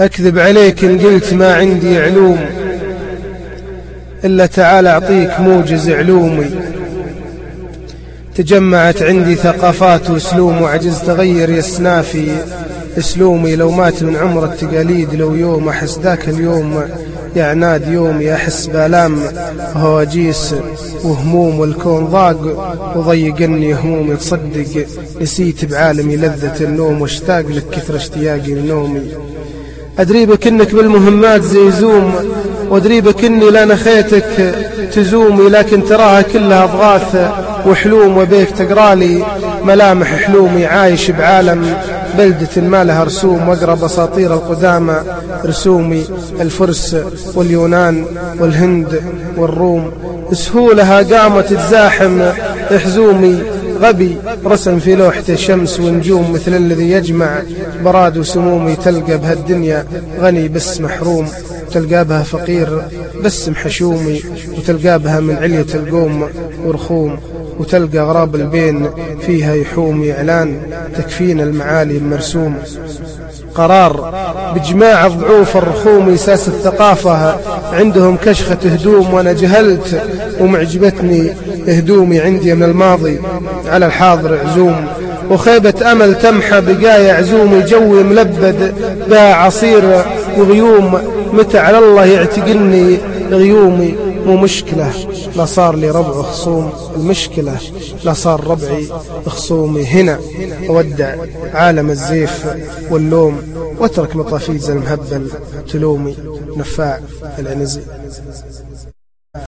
أكذب عليك إن قلت ما عندي علوم إلا تعال أعطيك موجز علومي. تجمعت عندي ثقافات واسلوم وعجزت أغير يسنافي اسلومي لو مات من عمر التقاليد لو يوم أحس ذاك اليوم يا عناد يومي أحس بآلام. هواجيس وهموم والكون ضاق وضيقني همومي تصدق. نسيت بعالمي لذة النوم واشتاق لك كثر اشتياقي لنومي. أدري بك إنك بالمهمات زي زوم وأدري بك إني لا نخيتك تزومي لكن تراها كلها أضغاث وحلوم وبيك تقرالي ملامح حلومي عايش بعالم بلدة ما لها رسوم وأقرأ بساطير القدامى رسومي الفرس واليونان والهند والروم. سهولها قامت تزاحم حزومي غبي رسم في لوحته شمس ونجوم مثل الذي يجمع براد وسمومي تلقى بهالدنيا غني بس محروم تلقى بها فقير بس محشومي وتلقى بها من علية القوم ورخوم وتلقى غراب البين فيها يحوم إعلان تكفينا المعالي المرسوم قرار بجماع الضعوف الرخوم ساس الثقافة عندهم كشخة هدوم وأنا جهلت ومعجبتني هدومي عندي من الماضي على الحاضر عزوم وخيبة أمل تمحى بقايا عزومي جوي ملبد باع عصير وغيوم متى على الله يعتقلني غيومي مو مشكلة لا صار لي ربع خصوم. المشكلة لا صار ربعي خصومي هنا. أودع عالم الزيف واللوم وأترك مطافيز المهبل تلومي نفاع العنزي.